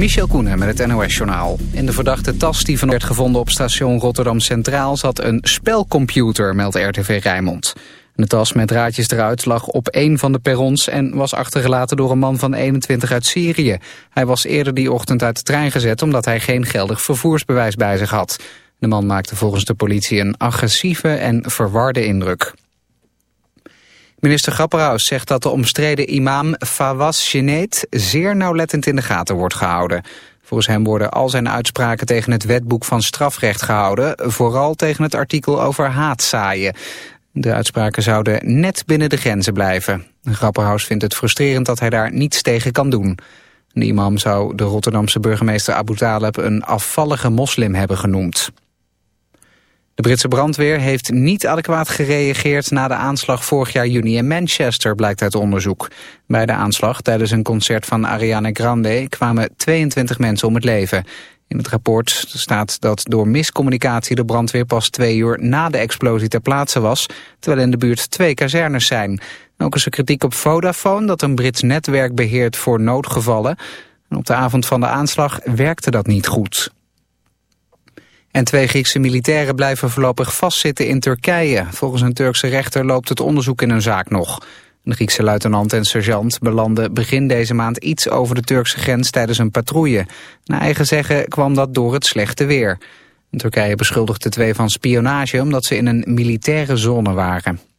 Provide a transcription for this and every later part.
Michel Koenen met het NOS-journaal. In de verdachte tas die van werd gevonden op station Rotterdam Centraal... zat een spelcomputer, meldt RTV Rijnmond. De tas met draadjes eruit lag op één van de perrons... en was achtergelaten door een man van 21 uit Syrië. Hij was eerder die ochtend uit de trein gezet... omdat hij geen geldig vervoersbewijs bij zich had. De man maakte volgens de politie een agressieve en verwarde indruk. Minister Grapperhaus zegt dat de omstreden imam Fawaz Geneet zeer nauwlettend in de gaten wordt gehouden. Volgens hem worden al zijn uitspraken tegen het wetboek van strafrecht gehouden, vooral tegen het artikel over haatzaaien. De uitspraken zouden net binnen de grenzen blijven. Grapperhaus vindt het frustrerend dat hij daar niets tegen kan doen. De imam zou de Rotterdamse burgemeester Abu Taleb een afvallige moslim hebben genoemd. De Britse brandweer heeft niet adequaat gereageerd na de aanslag vorig jaar juni in Manchester, blijkt uit onderzoek. Bij de aanslag tijdens een concert van Ariana Grande kwamen 22 mensen om het leven. In het rapport staat dat door miscommunicatie de brandweer pas twee uur na de explosie ter plaatse was, terwijl in de buurt twee kazernes zijn. Ook is er kritiek op Vodafone dat een Brits netwerk beheert voor noodgevallen. En op de avond van de aanslag werkte dat niet goed. En twee Griekse militairen blijven voorlopig vastzitten in Turkije. Volgens een Turkse rechter loopt het onderzoek in hun zaak nog. Een Griekse luitenant en sergeant belanden begin deze maand iets over de Turkse grens tijdens een patrouille. Naar eigen zeggen kwam dat door het slechte weer. Turkije beschuldigt de twee van spionage omdat ze in een militaire zone waren.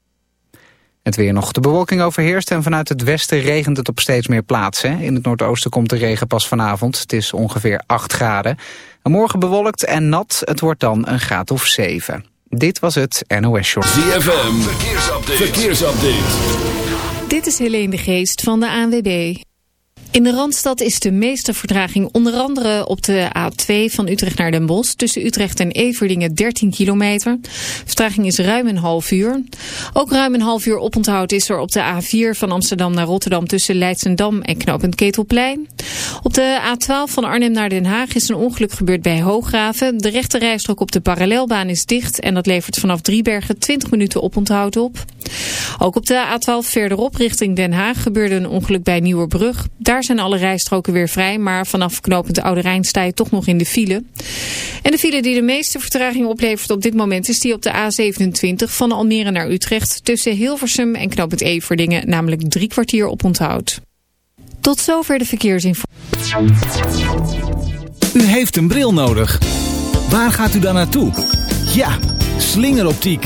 Het weer nog. De bewolking overheerst en vanuit het westen regent het op steeds meer plaatsen. In het noordoosten komt de regen pas vanavond. Het is ongeveer 8 graden. En morgen bewolkt en nat. Het wordt dan een graad of 7. Dit was het NOS Short. ZFM. Verkeersupdate. Verkeersupdate. Dit is Helene de Geest van de ANWB. In de Randstad is de meeste vertraging onder andere op de A2 van Utrecht naar Den Bosch. Tussen Utrecht en Everdingen 13 kilometer. Vertraging is ruim een half uur. Ook ruim een half uur oponthoud is er op de A4 van Amsterdam naar Rotterdam tussen Leidsendam en knooppunt Ketelplein. Op de A12 van Arnhem naar Den Haag is een ongeluk gebeurd bij Hooggraven. De rechte rijstrook op de parallelbaan is dicht en dat levert vanaf Driebergen 20 minuten oponthoud op. Ook op de A12 verderop richting Den Haag gebeurde een ongeluk bij Nieuwerbrug. Daar zijn alle rijstroken weer vrij, maar vanaf knooppunt Oude Rijn sta je toch nog in de file. En de file die de meeste vertraging oplevert op dit moment is die op de A27 van Almere naar Utrecht tussen Hilversum en knooppunt Everdingen, namelijk drie kwartier op onthoud. Tot zover de verkeersinformatie. U heeft een bril nodig. Waar gaat u dan naartoe? Ja, slingeroptiek.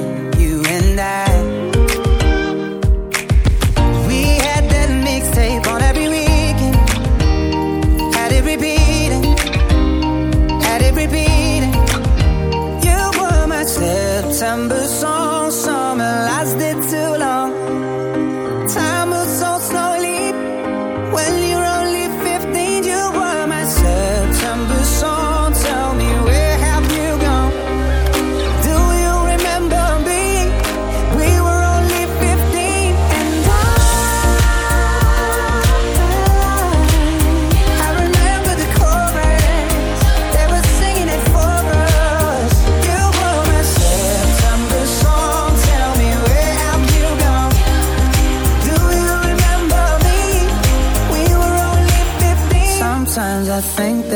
December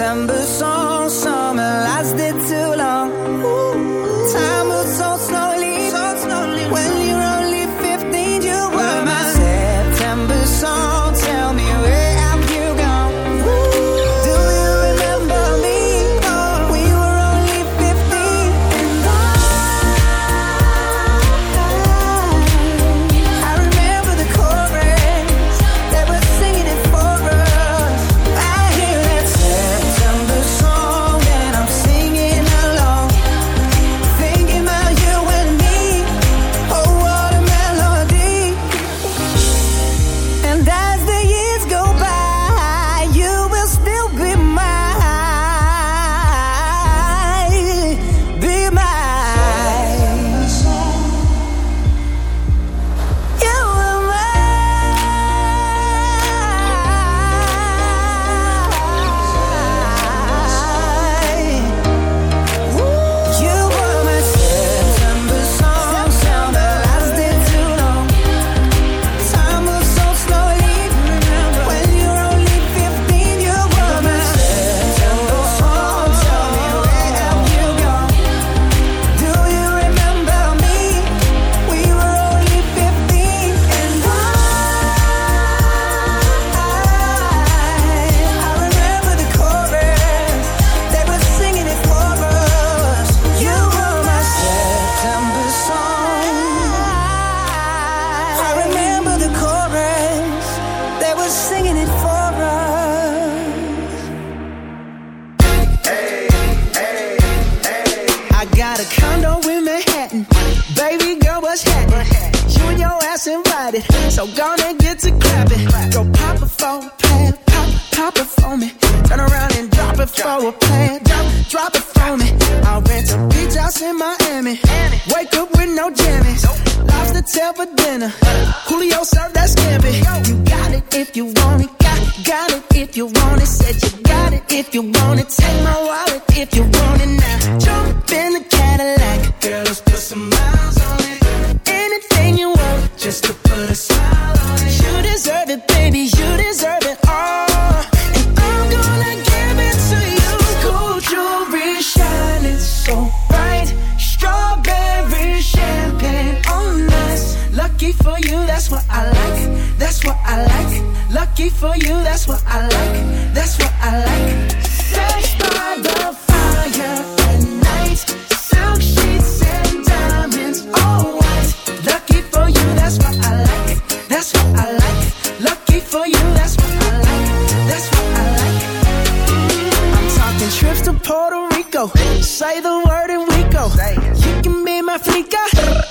December song.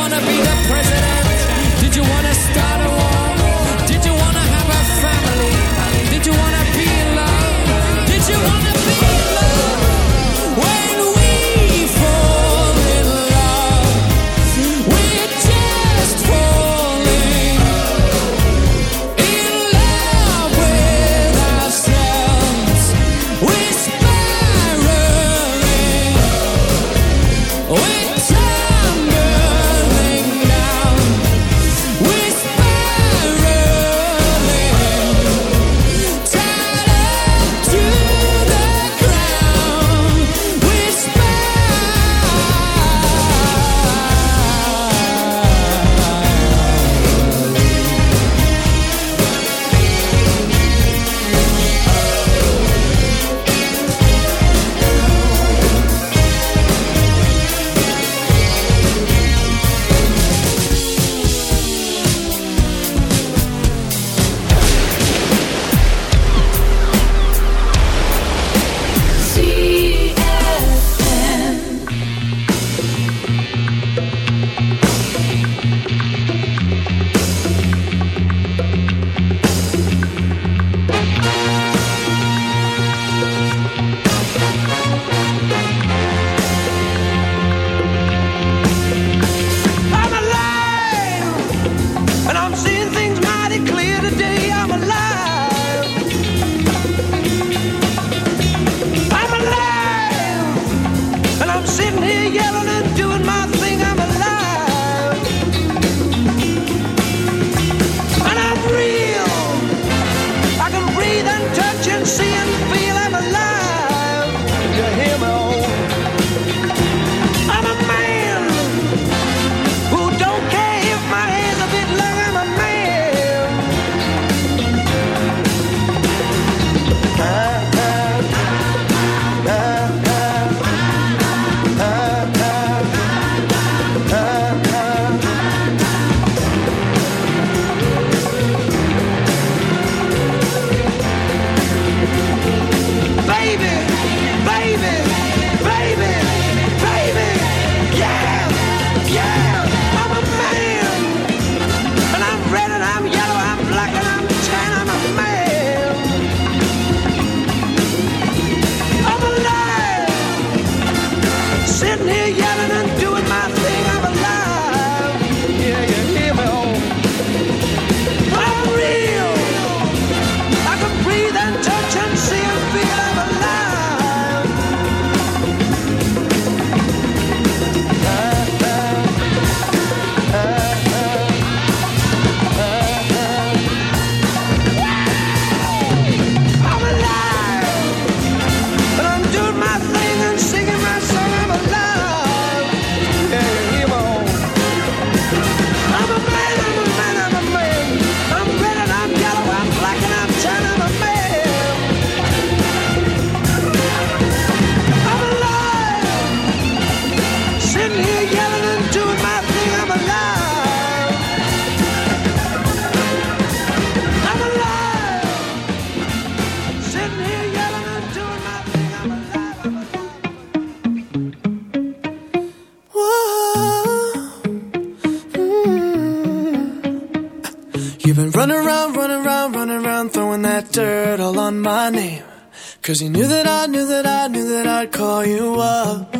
wanna be the president? Did you wanna start a I'm alive. I'm alive. Sitting here yelling and doing my thing. I'm alive. I'm alive. Mm. You've been running around, running around, running around, throwing that dirt all on my name. Cause you knew that I knew that I knew that I'd call you up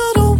I don't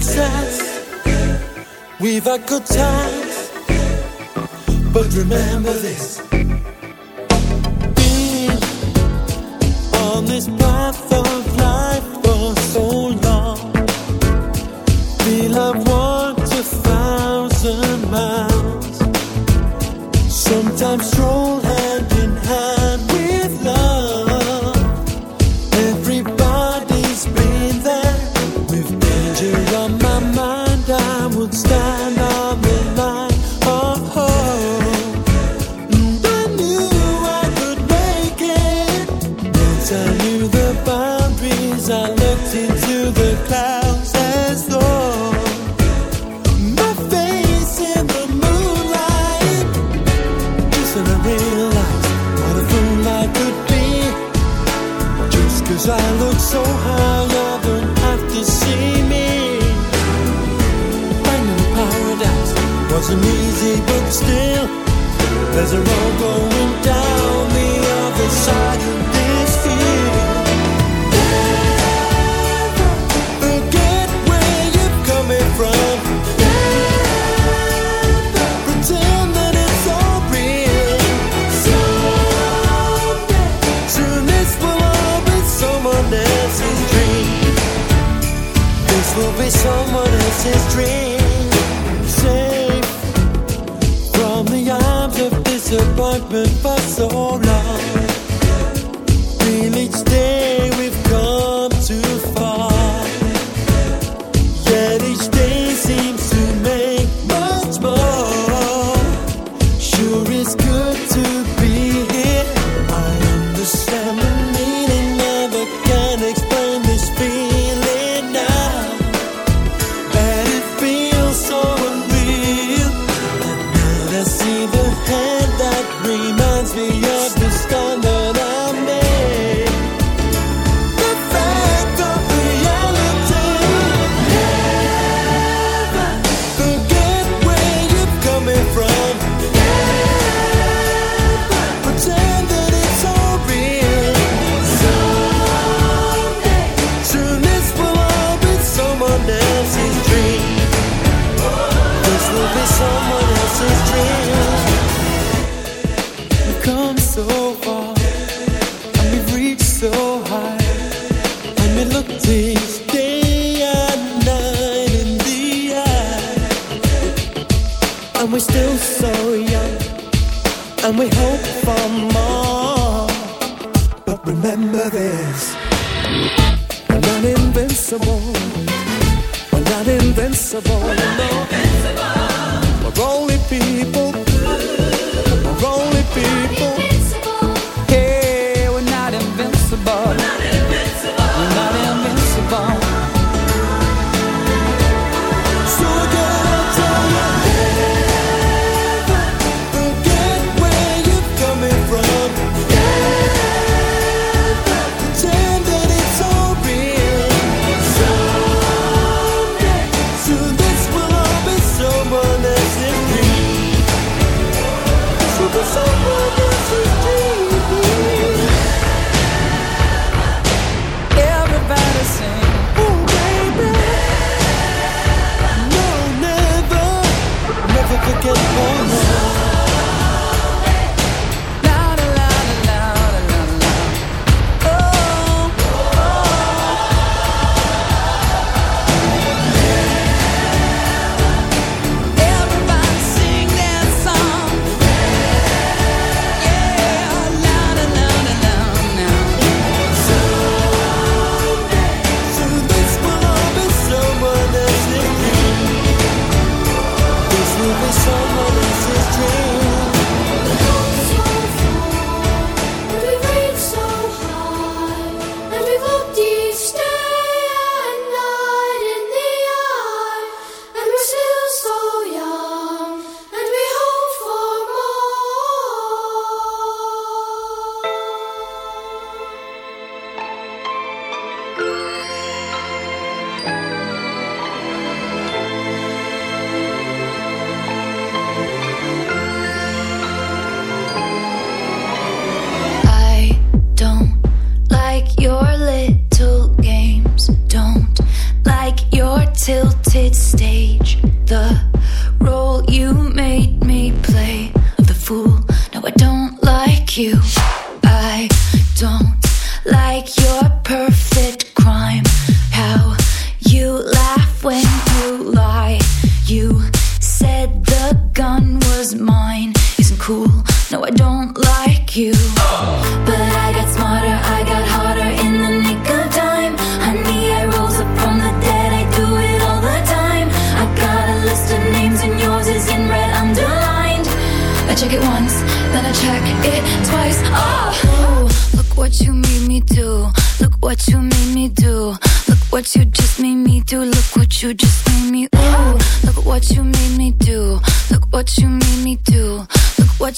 success. We've had good times, but remember this. Been on this path of life for so long. we have walked a thousand miles, sometimes strong. There's a road going down the other side of this field. Forget where you're coming from. Never pretend that it's all real. Someday, soon this will all be someone else's dream. This will be someone else's dream. disappointment, but sorry.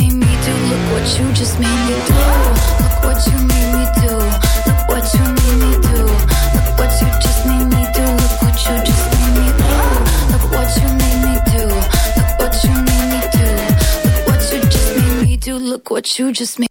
me do. You just made.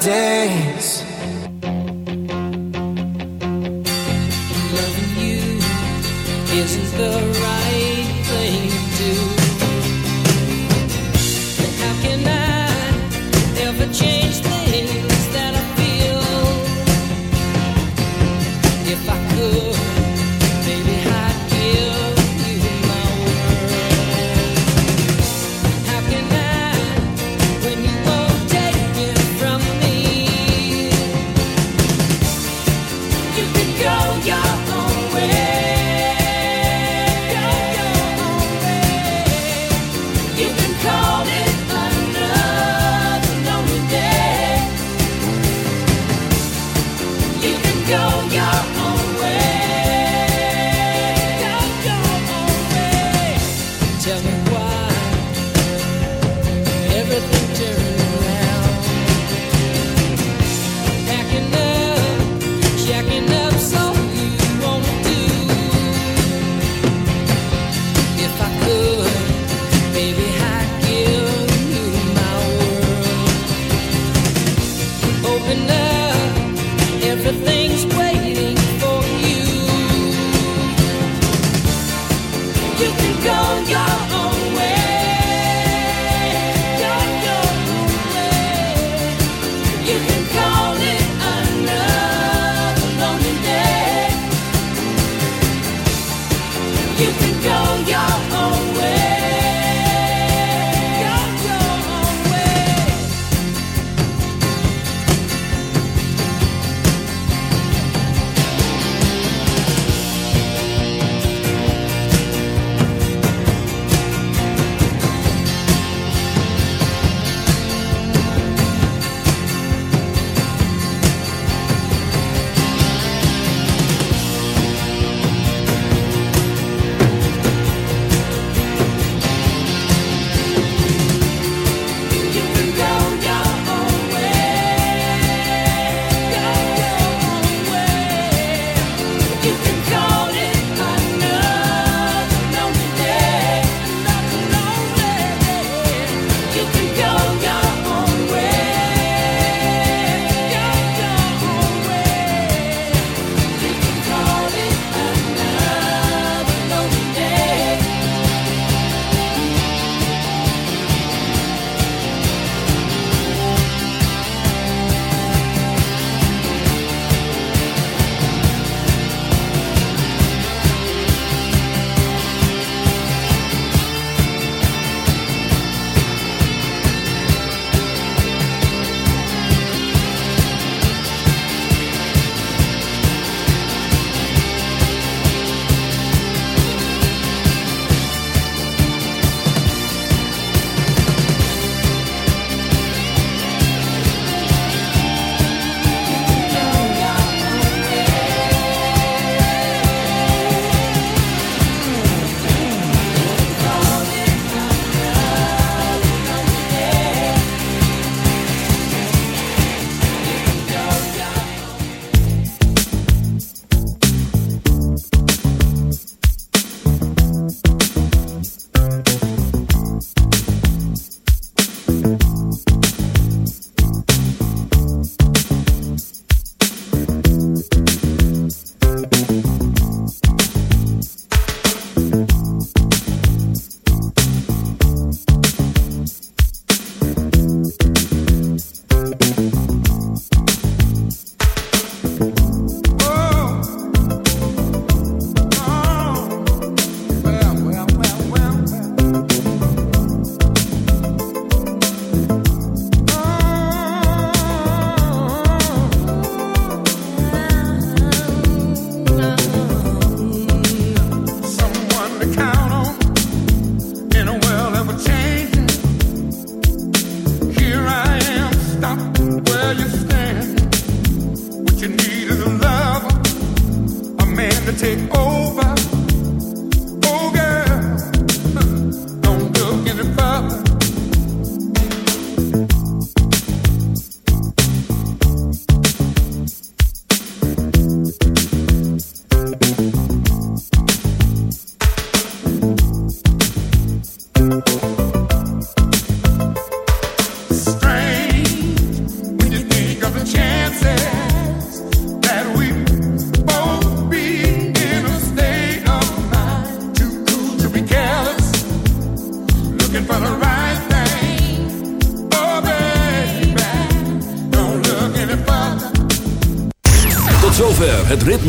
days